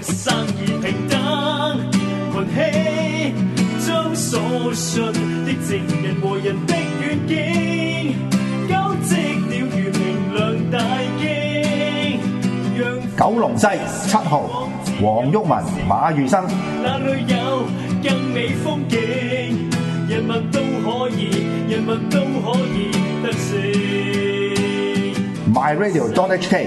生意平等门起将所信的证人和人的远景交织了如明亮大惊九龙西七号黄郁文马宇生那里有更美风景人物都可以人物都可以得性 my radio don't hk